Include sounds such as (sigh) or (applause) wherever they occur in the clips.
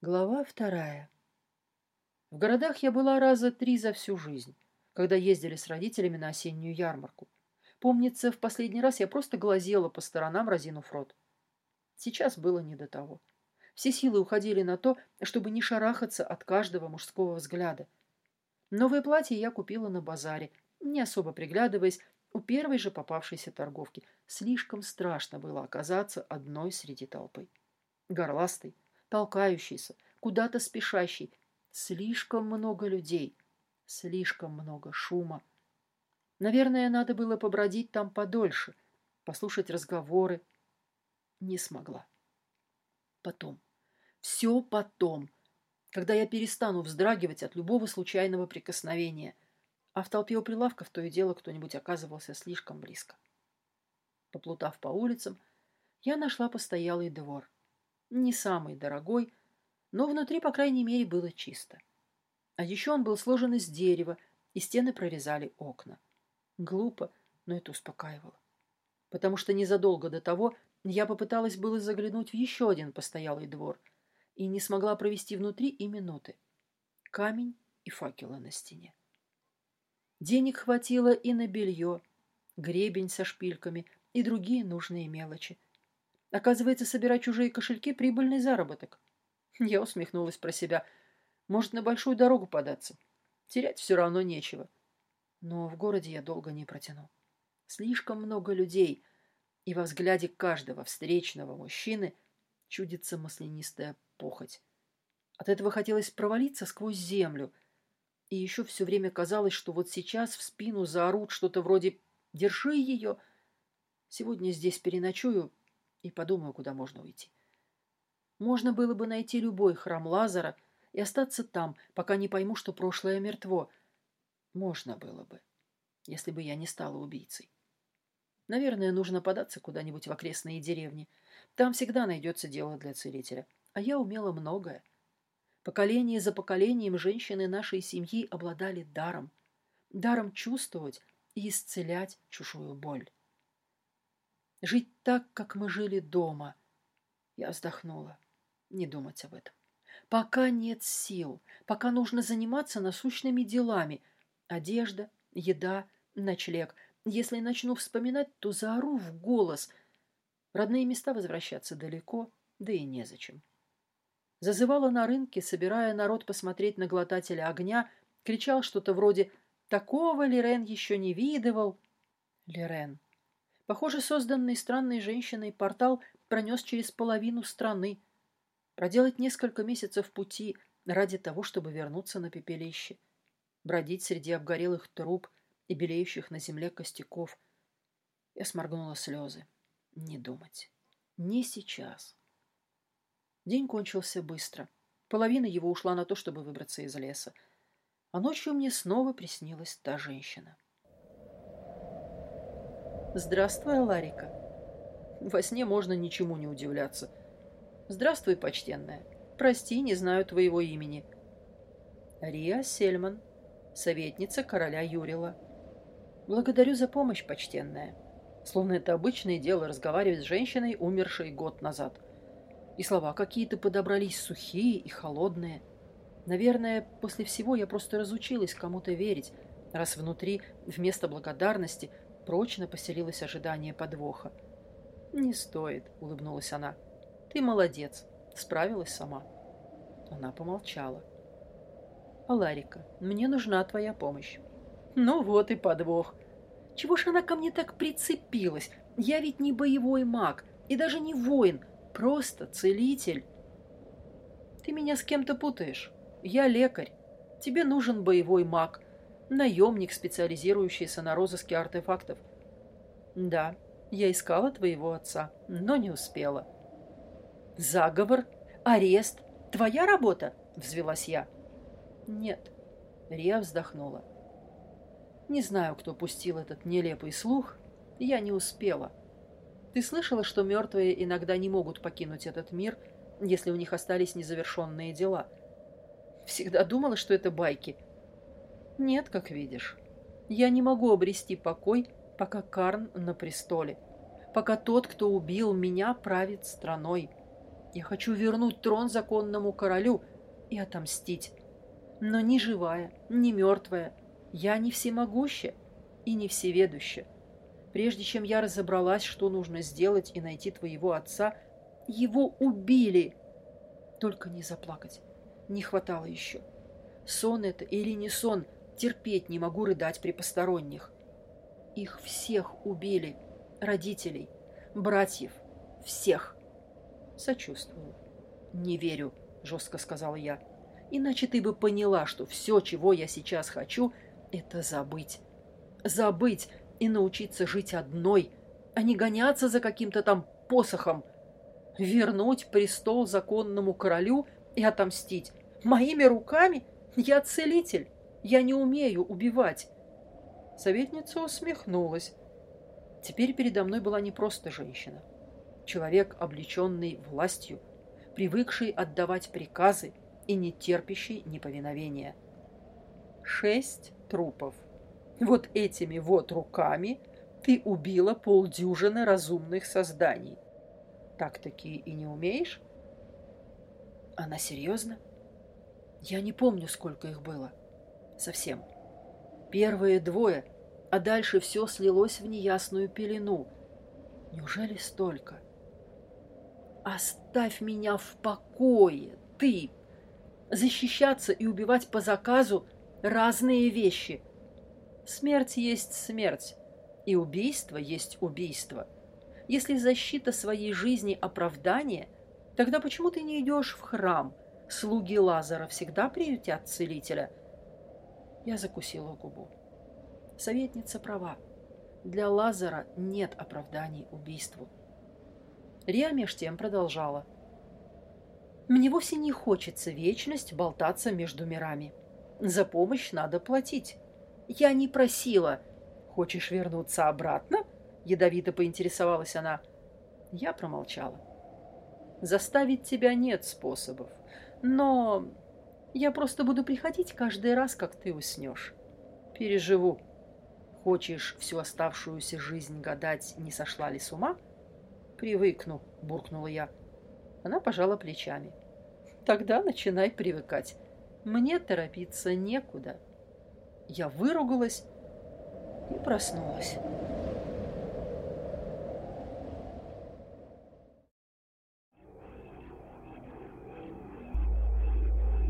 Глава вторая. В городах я была раза три за всю жизнь, когда ездили с родителями на осеннюю ярмарку. Помнится, в последний раз я просто глазела по сторонам, разинув рот. Сейчас было не до того. Все силы уходили на то, чтобы не шарахаться от каждого мужского взгляда. Новое платье я купила на базаре, не особо приглядываясь, у первой же попавшейся торговки. Слишком страшно было оказаться одной среди толпы. Горластый, толкающийся, куда-то спешащий. Слишком много людей, слишком много шума. Наверное, надо было побродить там подольше, послушать разговоры. Не смогла. Потом. Все потом. Когда я перестану вздрагивать от любого случайного прикосновения. А в толпе у прилавков то и дело кто-нибудь оказывался слишком близко. Поплутав по улицам, я нашла постоялый двор. Не самый дорогой, но внутри, по крайней мере, было чисто. А еще он был сложен из дерева, и стены прорезали окна. Глупо, но это успокаивало. Потому что незадолго до того я попыталась было заглянуть в еще один постоялый двор и не смогла провести внутри и минуты. Камень и факелы на стене. Денег хватило и на белье, гребень со шпильками и другие нужные мелочи. Оказывается, собирать чужие кошельки – прибыльный заработок. Я усмехнулась про себя. Может, на большую дорогу податься. Терять все равно нечего. Но в городе я долго не протяну. Слишком много людей, и во взгляде каждого встречного мужчины чудится маслянистая похоть. От этого хотелось провалиться сквозь землю. И еще все время казалось, что вот сейчас в спину заорут что-то вроде «Держи ее!» Сегодня здесь переночую, и подумаю, куда можно уйти. Можно было бы найти любой храм Лазара и остаться там, пока не пойму, что прошлое мертво. Можно было бы, если бы я не стала убийцей. Наверное, нужно податься куда-нибудь в окрестные деревни. Там всегда найдется дело для целителя. А я умела многое. Поколение за поколением женщины нашей семьи обладали даром. Даром чувствовать и исцелять чужую боль. Жить так, как мы жили дома. Я вздохнула. Не думать об этом. Пока нет сил, пока нужно заниматься насущными делами. Одежда, еда, ночлег. Если начну вспоминать, то заору в голос. Родные места возвращаться далеко, да и незачем. Зазывала на рынке, собирая народ посмотреть на глотателя огня, кричал что-то вроде «Такого Лирен еще не видывал». Лирен. Похоже, созданный странной женщиной портал пронес через половину страны. Проделать несколько месяцев пути ради того, чтобы вернуться на пепелище. Бродить среди обгорелых труб и белеющих на земле костяков. Я сморгнула слезы. Не думать. Не сейчас. День кончился быстро. Половина его ушла на то, чтобы выбраться из леса. А ночью мне снова приснилась та женщина. «Здравствуй, Ларика». Во сне можно ничему не удивляться. «Здравствуй, почтенная. Прости, не знаю твоего имени». «Риа Сельман, советница короля Юрила». «Благодарю за помощь, почтенная». Словно это обычное дело разговаривать с женщиной, умершей год назад. И слова какие-то подобрались сухие и холодные. Наверное, после всего я просто разучилась кому-то верить, раз внутри вместо благодарности – прочно поселилось ожидание подвоха. «Не стоит», — улыбнулась она. «Ты молодец. Справилась сама». Она помолчала. «Аларика, мне нужна твоя помощь». «Ну вот и подвох. Чего ж она ко мне так прицепилась? Я ведь не боевой маг и даже не воин, просто целитель». «Ты меня с кем-то путаешь. Я лекарь. Тебе нужен боевой маг, наемник, специализирующийся на розыске артефактов. Да, я искала твоего отца, но не успела. Заговор? Арест? Твоя работа? Взвелась я. Нет. Рия вздохнула. Не знаю, кто пустил этот нелепый слух. Я не успела. Ты слышала, что мертвые иногда не могут покинуть этот мир, если у них остались незавершенные дела? Всегда думала, что это байки — нет, как видишь. Я не могу обрести покой, пока Карн на престоле, пока тот, кто убил меня, правит страной. Я хочу вернуть трон законному королю и отомстить. Но ни живая, ни мертвая, я не всемогуща и не всеведуща. Прежде чем я разобралась, что нужно сделать и найти твоего отца, его убили. Только не заплакать. Не хватало еще. Сон это или не сон, терпеть не могу рыдать при посторонних. Их всех убили. Родителей, братьев, всех. Сочувствую. Не верю, жестко сказала я. Иначе ты бы поняла, что все, чего я сейчас хочу, это забыть. Забыть и научиться жить одной, а не гоняться за каким-то там посохом. Вернуть престол законному королю и отомстить. Моими руками? Я целитель. Я не умею убивать. Советница усмехнулась. Теперь передо мной была не просто женщина. Человек, облеченный властью, привыкший отдавать приказы и не терпящий неповиновения. Шесть трупов. Вот этими вот руками ты убила полдюжины разумных созданий. Так-таки и не умеешь? Она серьезно? Я не помню, сколько их было. Совсем. Первые двое, а дальше все слилось в неясную пелену. Неужели столько? Оставь меня в покое, ты! Защищаться и убивать по заказу — разные вещи. Смерть есть смерть, и убийство есть убийство. Если защита своей жизни — оправдание, тогда почему ты не идешь в храм — Слуги Лазара всегда приютят целителя. Я закусила губу. Советница права. Для Лазара нет оправданий убийству. Риа меж тем продолжала. Мне вовсе не хочется вечность болтаться между мирами. За помощь надо платить. Я не просила. Хочешь вернуться обратно? Ядовито поинтересовалась она. Я промолчала. Заставить тебя нет способов. Но я просто буду приходить каждый раз, как ты уснешь. Переживу. Хочешь всю оставшуюся жизнь гадать, не сошла ли с ума? Привыкну, буркнула я. Она пожала плечами. Тогда начинай привыкать. Мне торопиться некуда. Я выругалась и проснулась.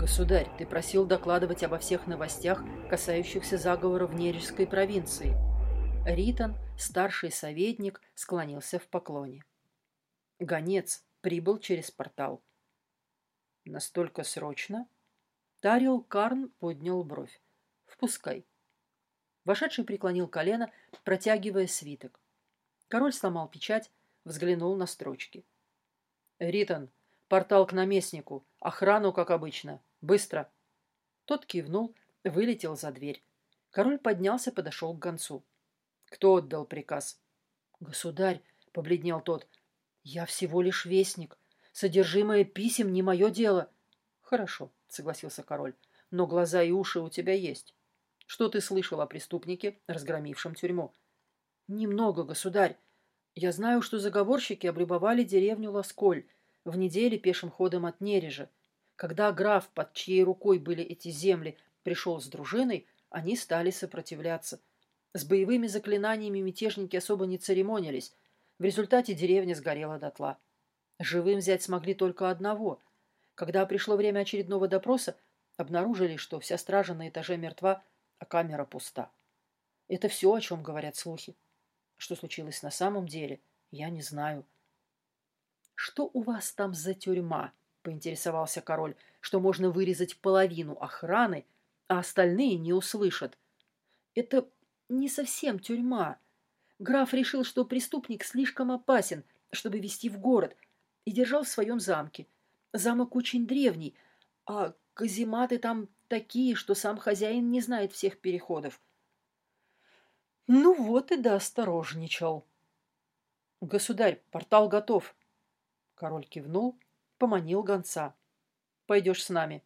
«Государь, ты просил докладывать обо всех новостях, касающихся заговора в Нережской провинции». Ритон, старший советник, склонился в поклоне. Гонец прибыл через портал. «Настолько срочно?» Тарил Карн поднял бровь. «Впускай». Вошедший преклонил колено, протягивая свиток. Король сломал печать, взглянул на строчки. «Ритон, портал к наместнику, охрану, как обычно. Быстро!» Тот кивнул, вылетел за дверь. Король поднялся, подошел к гонцу. «Кто отдал приказ?» «Государь», — побледнел тот, — «я всего лишь вестник. Содержимое писем не мое дело». «Хорошо», — согласился король, — «но глаза и уши у тебя есть. Что ты слышал о преступнике, разгромившем тюрьму?» «Немного, государь. Я знаю, что заговорщики облюбовали деревню Ласколь в неделе пешим ходом от Нережа. Когда граф, под чьей рукой были эти земли, пришел с дружиной, они стали сопротивляться. С боевыми заклинаниями мятежники особо не церемонились. В результате деревня сгорела дотла. Живым взять смогли только одного. Когда пришло время очередного допроса, обнаружили, что вся стража на этаже мертва, а камера пуста. Это все, о чем говорят слухи. Что случилось на самом деле, я не знаю. «Что у вас там за тюрьма?» — поинтересовался король, что можно вырезать половину охраны, а остальные не услышат. «Это не совсем тюрьма. Граф решил, что преступник слишком опасен, чтобы вести в город, и держал в своем замке. Замок очень древний, а казематы там такие, что сам хозяин не знает всех переходов». «Ну вот и да осторожничал». «Государь, портал готов». Король кивнул, поманил гонца. «Пойдешь с нами».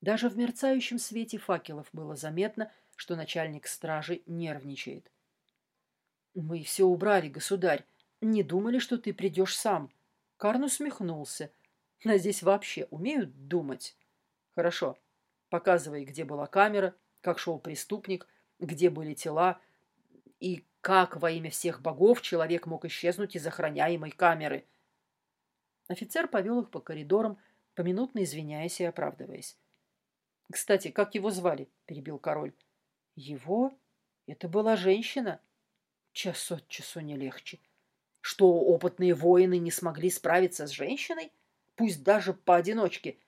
Даже в мерцающем свете факелов было заметно, что начальник стражи нервничает. «Мы все убрали, государь. Не думали, что ты придешь сам». Карн усмехнулся. На здесь вообще умеют думать? Хорошо. Показывай, где была камера, как шел преступник, где были тела и как во имя всех богов человек мог исчезнуть из охраняемой камеры. Офицер повел их по коридорам, поминутно извиняясь и оправдываясь. «Кстати, как его звали?» — перебил король. «Его? Это была женщина?» Час от часу не легче. Что опытные воины не смогли справиться с женщиной? Пусть даже поодиночке.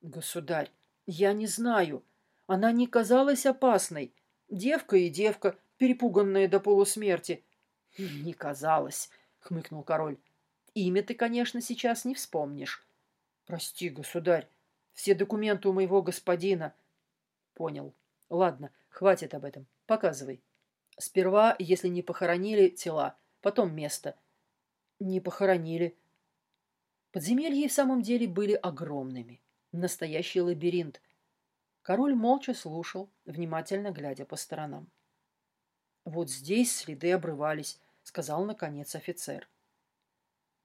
Государь, я не знаю. Она не казалась опасной. Девка и девка, перепуганная до полусмерти. Не казалось, хмыкнул король. Имя ты, конечно, сейчас не вспомнишь. Прости, государь, все документы у моего господина. Понял. Ладно, хватит об этом. Показывай. Сперва, если не похоронили тела, потом место. Не похоронили. Подземелья в самом деле были огромными. Настоящий лабиринт. Король молча слушал, внимательно глядя по сторонам. «Вот здесь следы обрывались», — сказал, наконец, офицер.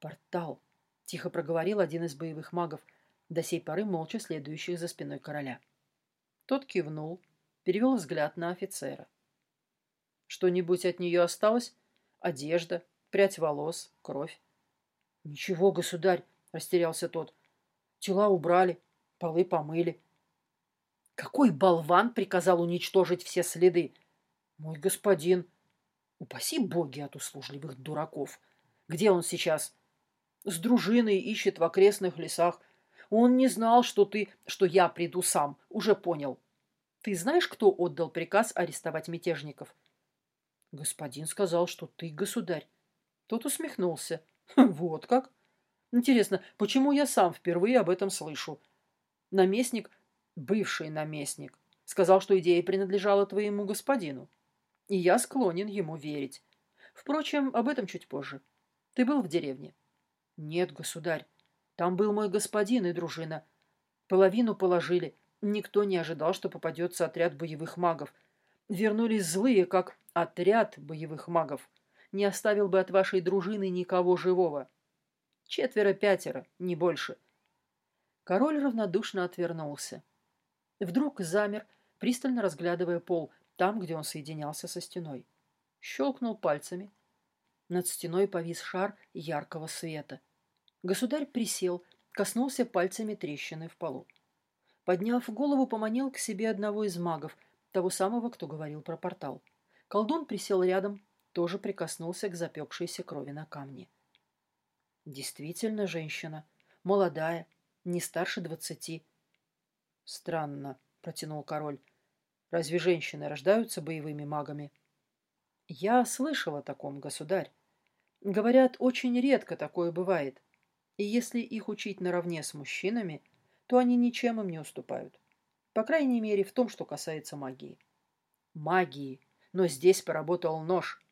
«Портал», — тихо проговорил один из боевых магов, до сей поры молча следующих за спиной короля. Тот кивнул, перевел взгляд на офицера. Что-нибудь от нее осталось? Одежда, прядь волос, кровь. Ничего, государь, растерялся тот. Тела убрали, полы помыли. Какой болван приказал уничтожить все следы? Мой господин. Упаси боги от услужливых дураков. Где он сейчас? С дружиной ищет в окрестных лесах. Он не знал, что ты, что я приду сам. Уже понял. Ты знаешь, кто отдал приказ арестовать мятежников? Господин сказал, что ты государь. Тот усмехнулся. (laughs) Вот как? Интересно, почему я сам впервые об этом слышу? Наместник, бывший наместник, сказал, что идея принадлежала твоему господину. И я склонен ему верить. Впрочем, об этом чуть позже. Ты был в деревне? Нет, государь. Там был мой господин и дружина. Половину положили. Никто не ожидал, что попадется отряд боевых магов. Вернулись злые, как Отряд боевых магов не оставил бы от вашей дружины никого живого. Четверо-пятеро, не больше. Король равнодушно отвернулся. Вдруг замер, пристально разглядывая пол, там, где он соединялся со стеной. Щелкнул пальцами. Над стеной повис шар яркого света. Государь присел, коснулся пальцами трещины в полу. Подняв голову, поманил к себе одного из магов, того самого, кто говорил про портал. Колдун присел рядом, тоже прикоснулся к запекшейся крови на камне. Действительно женщина. Молодая, не старше двадцати. Странно, протянул король. Разве женщины рождаются боевыми магами? Я слышал о таком, государь. Говорят, очень редко такое бывает. И если их учить наравне с мужчинами, то они ничем им не уступают. По крайней мере, в том, что касается магии. Магии, но здесь поработал нож.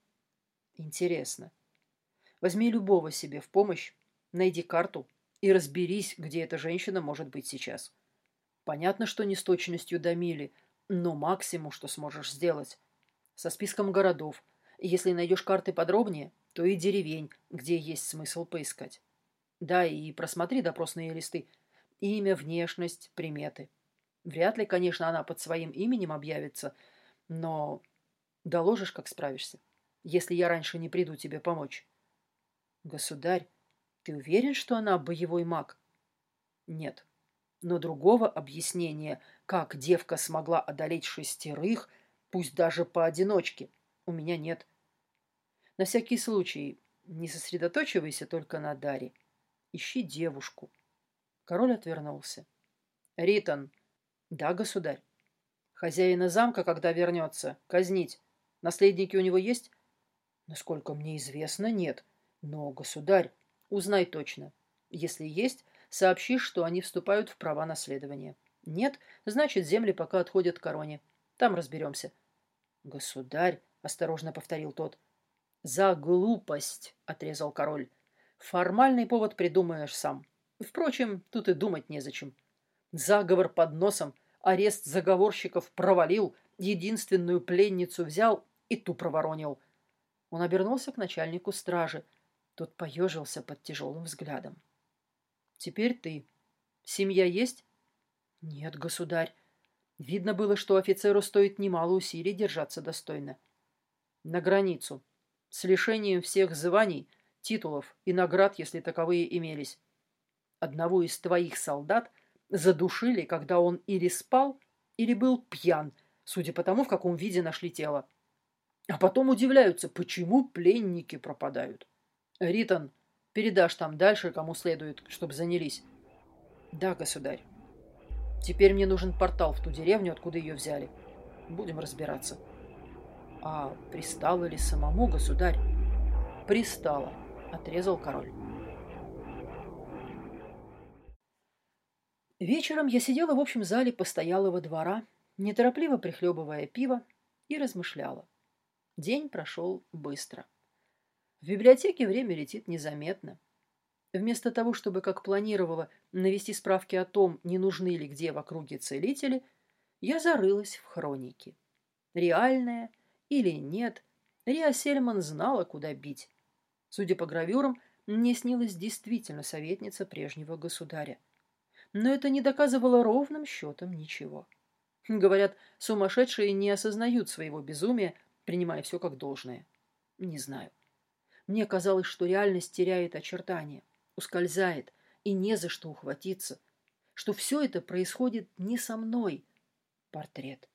Интересно. Возьми любого себе в помощь, найди карту и разберись, где эта женщина может быть сейчас. Понятно, что не с точностью до мили, но максимум, что сможешь сделать. Со списком городов. Если найдешь карты подробнее, то и деревень, где есть смысл поискать. Да, и просмотри допросные листы. Имя, внешность, приметы. Вряд ли, конечно, она под своим именем объявится, но Доложишь, как справишься, если я раньше не приду тебе помочь. Государь, ты уверен, что она боевой маг? Нет. Но другого объяснения, как девка смогла одолеть шестерых, пусть даже поодиночке, у меня нет. На всякий случай, не сосредоточивайся только на Даре. Ищи девушку. Король отвернулся. Ритон. Да, государь. Хозяина замка, когда вернется, казнить. Наследники у него есть? Насколько мне известно, нет. Но, государь, узнай точно. Если есть, сообщи, что они вступают в права наследования. Нет, значит, земли пока отходят к короне. Там разберемся. Государь, осторожно повторил тот. За глупость, отрезал король. Формальный повод придумаешь сам. Впрочем, тут и думать незачем. Заговор под носом, арест заговорщиков провалил, единственную пленницу взял и ту проворонил. Он обернулся к начальнику стражи. Тот поежился под тяжелым взглядом. «Теперь ты. Семья есть?» «Нет, государь. Видно было, что офицеру стоит немало усилий держаться достойно. На границу. С лишением всех званий, титулов и наград, если таковые имелись. Одного из твоих солдат задушили, когда он или спал, или был пьян, судя по тому, в каком виде нашли тело. А потом удивляются, почему пленники пропадают. Ритон, передашь там дальше, кому следует, чтобы занялись. Да, государь. Теперь мне нужен портал в ту деревню, откуда ее взяли. Будем разбираться. А пристало ли самому, государь? Пристало, отрезал король. Вечером я сидела в общем зале постоялого двора, неторопливо прихлебывая пиво, и размышляла. День прошел быстро. В библиотеке время летит незаметно. Вместо того, чтобы, как планировала, навести справки о том, не нужны ли где в округе целители, я зарылась в хроники. Реальная или нет, Риа Сельман знала, куда бить. Судя по гравюрам, мне снилась действительно советница прежнего государя. Но это не доказывало ровным счетом ничего. Говорят, сумасшедшие не осознают своего безумия, принимая все как должное. Не знаю. Мне казалось, что реальность теряет очертания ускользает, и не за что ухватиться, что все это происходит не со мной. Портрет.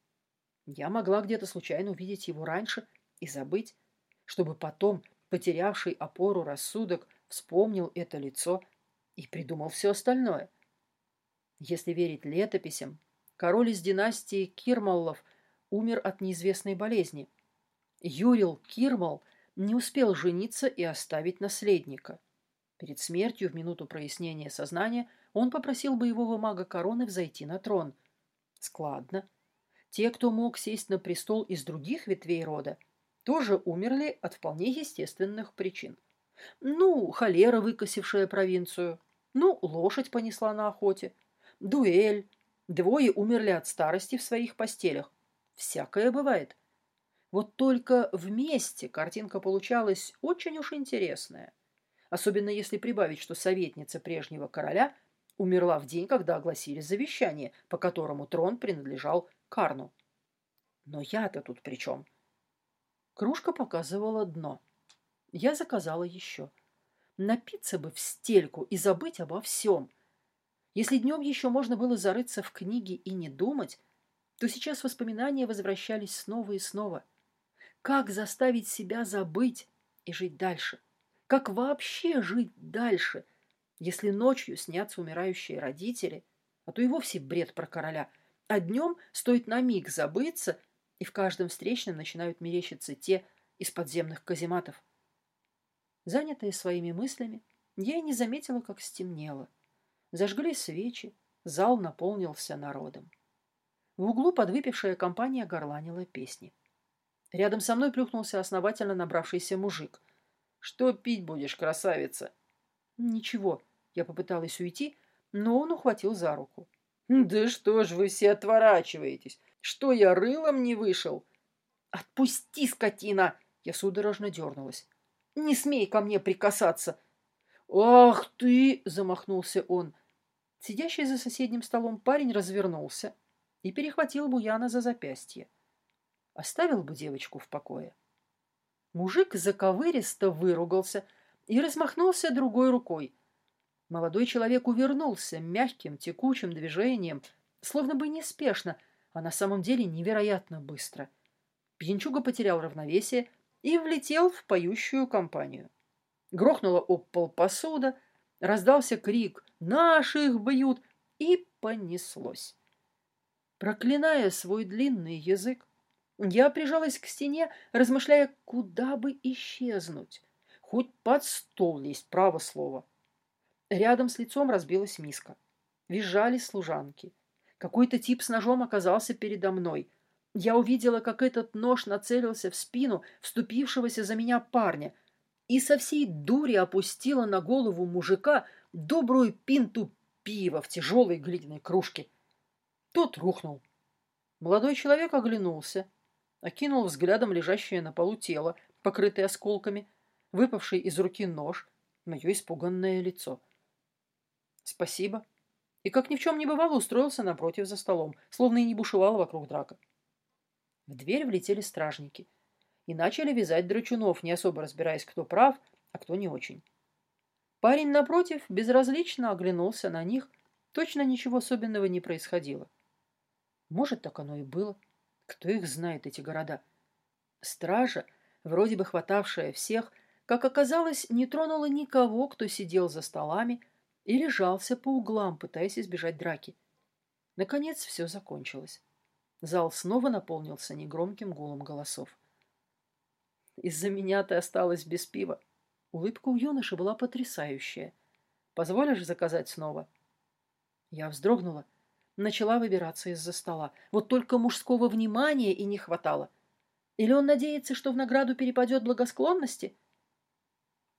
Я могла где-то случайно увидеть его раньше и забыть, чтобы потом, потерявший опору рассудок, вспомнил это лицо и придумал все остальное. Если верить летописям, король из династии Кирмаллов умер от неизвестной болезни. Юрил Кирмал не успел жениться и оставить наследника. Перед смертью, в минуту прояснения сознания, он попросил боевого мага короны взойти на трон. Складно. Те, кто мог сесть на престол из других ветвей рода, тоже умерли от вполне естественных причин. Ну, холера, выкосившая провинцию. Ну, лошадь понесла на охоте. Дуэль. Двое умерли от старости в своих постелях. Всякое бывает. Вот только вместе картинка получалась очень уж интересная особенно если прибавить, что советница прежнего короля умерла в день, когда огласили завещание, по которому трон принадлежал Карну. Но я-то тут при чем? Кружка показывала дно. Я заказала еще. Напиться бы в стельку и забыть обо всем. Если днем еще можно было зарыться в книги и не думать, то сейчас воспоминания возвращались снова и снова. Как заставить себя забыть и жить дальше? Как вообще жить дальше, если ночью снятся умирающие родители, а то и вовсе бред про короля, а днем стоит на миг забыться, и в каждом встречном начинают мерещиться те из подземных казематов. Занятая своими мыслями, я и не заметила, как стемнело. Зажгли свечи, зал наполнился народом. В углу подвыпившая компания горланила песни. Рядом со мной плюхнулся основательно набравшийся мужик. Что пить будешь, красавица? Ничего. Я попыталась уйти, но он ухватил за руку. Да что ж вы все отворачиваетесь? Что я рылом не вышел? Отпусти, скотина! Я судорожно дернулась. Не смей ко мне прикасаться. Ах ты! Замахнулся он. Сидящий за соседним столом парень развернулся и перехватил Буяна за запястье. Оставил бы девочку в покое. Мужик заковыристо выругался и размахнулся другой рукой. Молодой человек увернулся мягким, текучим движением, словно бы неспешно, а на самом деле невероятно быстро. Пьянчуга потерял равновесие и влетел в поющую компанию. Грохнула об пол посуда, раздался крик «Наших бьют!» и понеслось. Проклиная свой длинный язык, я прижалась к стене, размышляя, куда бы исчезнуть. Хоть под стол лезть, право слово. Рядом с лицом разбилась миска. Визжали служанки. Какой-то тип с ножом оказался передо мной. Я увидела, как этот нож нацелился в спину вступившегося за меня парня и со всей дури опустила на голову мужика добрую пинту пива в тяжелой глиняной кружке. Тот рухнул. Молодой человек оглянулся окинул взглядом лежащее на полу тело, покрытое осколками, выпавший из руки нож, мое испуганное лицо. Спасибо. И как ни в чем не бывало, устроился напротив за столом, словно и не бушевала вокруг драка. В дверь влетели стражники и начали вязать драчунов, не особо разбираясь, кто прав, а кто не очень. Парень напротив безразлично оглянулся на них, точно ничего особенного не происходило. Может, так оно и было. Кто их знает, эти города? Стража, вроде бы хватавшая всех, как оказалось, не тронула никого, кто сидел за столами и лежался по углам, пытаясь избежать драки. Наконец все закончилось. Зал снова наполнился негромким гулом голосов. «Из-за меня ты осталась без пива». Улыбка у юноши была потрясающая. «Позволишь заказать снова?» Я вздрогнула, начала выбираться из-за стола. Вот только мужского внимания и не хватало. Или он надеется, что в награду перепадет благосклонности?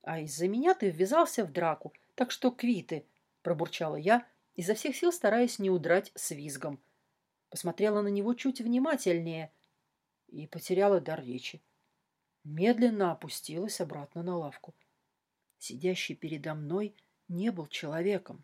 А из-за меня ты ввязался в драку, так что квиты, пробурчала я, изо всех сил стараясь не удрать с визгом. Посмотрела на него чуть внимательнее и потеряла дар речи. Медленно опустилась обратно на лавку. Сидящий передо мной не был человеком.